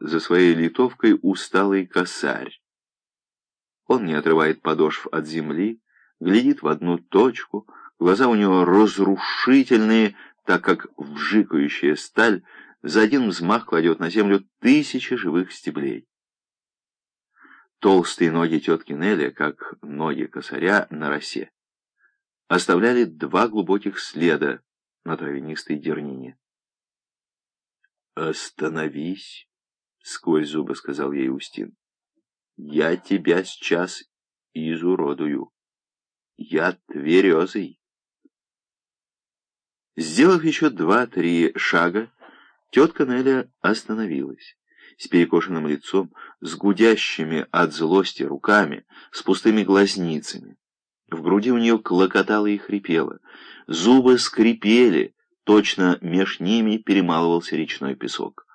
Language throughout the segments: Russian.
за своей литовкой усталый косарь. Он не отрывает подошв от земли, глядит в одну точку, глаза у него разрушительные, так как вжикающая сталь за один взмах кладет на землю тысячи живых стеблей. Толстые ноги тетки Нелли, как ноги косаря на росе, оставляли два глубоких следа на травянистой дернине. «Остановись!» — сквозь зубы сказал ей Устин. «Я тебя сейчас изуродую. Я тверезый». Сделав еще два-три шага, тетка Неля остановилась. С перекошенным лицом, с гудящими от злости руками, с пустыми глазницами. В груди у нее клокотало и хрипело. Зубы скрипели, точно меж ними перемалывался речной песок.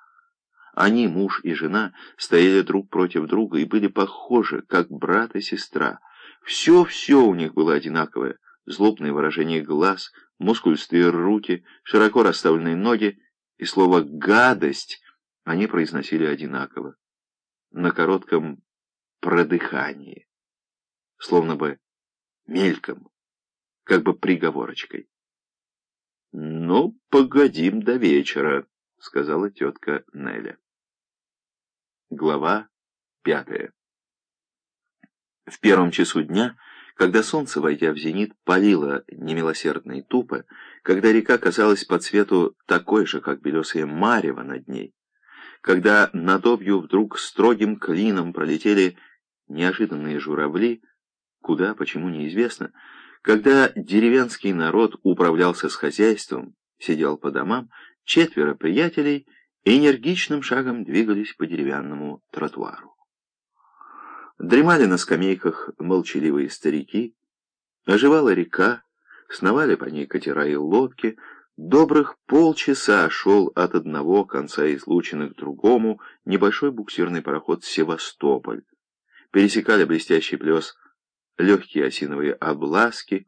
Они, муж и жена, стояли друг против друга и были похожи, как брат и сестра. Все-все у них было одинаковое. Злобное выражение глаз, мускулистые руки, широко расставленные ноги и слово «гадость» они произносили одинаково. На коротком продыхании. Словно бы мельком, как бы приговорочкой. «Ну, погодим до вечера», — сказала тетка Неля. Глава пятая. В первом часу дня, когда солнце, войдя в зенит, палило немилосердно и тупо, когда река казалась по цвету такой же, как белесая марево над ней, когда над обью вдруг строгим клином пролетели неожиданные журавли, куда, почему неизвестно, когда деревенский народ управлялся с хозяйством, сидел по домам, четверо приятелей энергичным шагом двигались по деревянному тротуару. Дремали на скамейках молчаливые старики, оживала река, сновали по ней катера и лодки, добрых полчаса шел от одного конца излученных к другому небольшой буксирный пароход «Севастополь». Пересекали блестящий плес легкие осиновые обласки,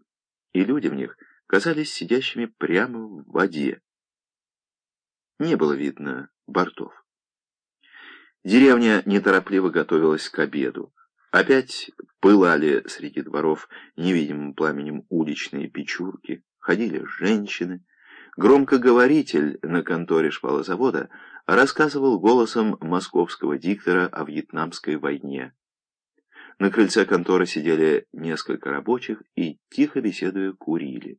и люди в них казались сидящими прямо в воде. Не было видно бортов. Деревня неторопливо готовилась к обеду. Опять пылали среди дворов невидимым пламенем уличные печурки, ходили женщины. Громкоговоритель на конторе шпалозавода рассказывал голосом московского диктора о Вьетнамской войне. На крыльце конторы сидели несколько рабочих и, тихо беседуя, курили.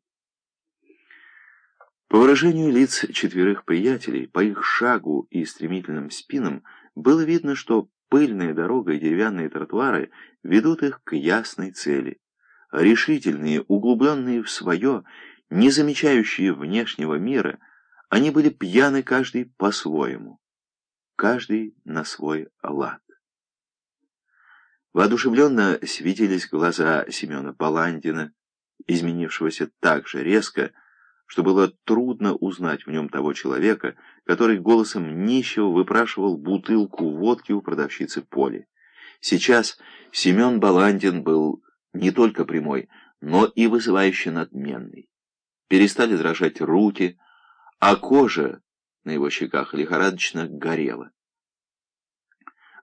По выражению лиц четверых приятелей, по их шагу и стремительным спинам, было видно, что пыльная дорога и деревянные тротуары ведут их к ясной цели. Решительные, углубленные в свое, не замечающие внешнего мира, они были пьяны каждый по-своему, каждый на свой лад. Воодушевленно светились глаза Семена Баландина, изменившегося так же резко, что было трудно узнать в нем того человека, который голосом нищего выпрашивал бутылку водки у продавщицы Поли. Сейчас Семен Баландин был не только прямой, но и вызывающе надменный. Перестали дрожать руки, а кожа на его щеках лихорадочно горела.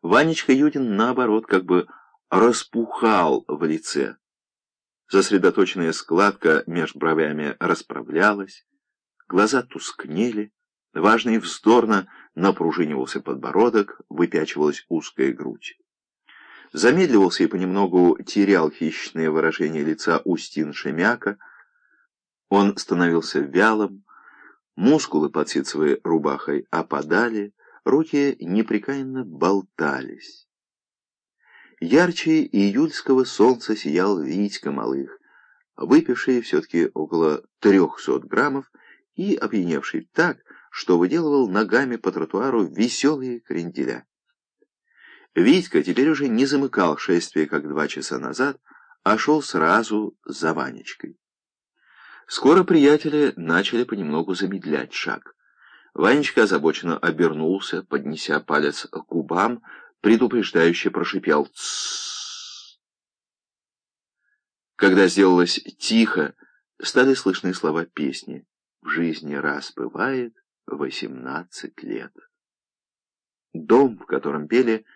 Ванечка Юдин, наоборот, как бы распухал в лице. Засредоточенная складка меж бровями расправлялась, глаза тускнели, важно и вздорно напружинивался подбородок, выпячивалась узкая грудь. Замедливался и понемногу терял хищное выражение лица Устин Шемяка. Он становился вялым, мускулы под ситцевой рубахой опадали, руки непрекаянно болтались. Ярче июльского солнца сиял Витька Малых, выпивший все-таки около трехсот граммов и опьяневший так, что выделывал ногами по тротуару веселые кренделя. Витька теперь уже не замыкал шествие, как два часа назад, а шел сразу за Ванечкой. Скоро приятели начали понемногу замедлять шаг. Ванечка озабоченно обернулся, поднеся палец к губам, предупреждающе прошипел «Тссс». Когда сделалось тихо, стали слышны слова песни «В жизни раз бывает восемнадцать лет». Дом, в котором пели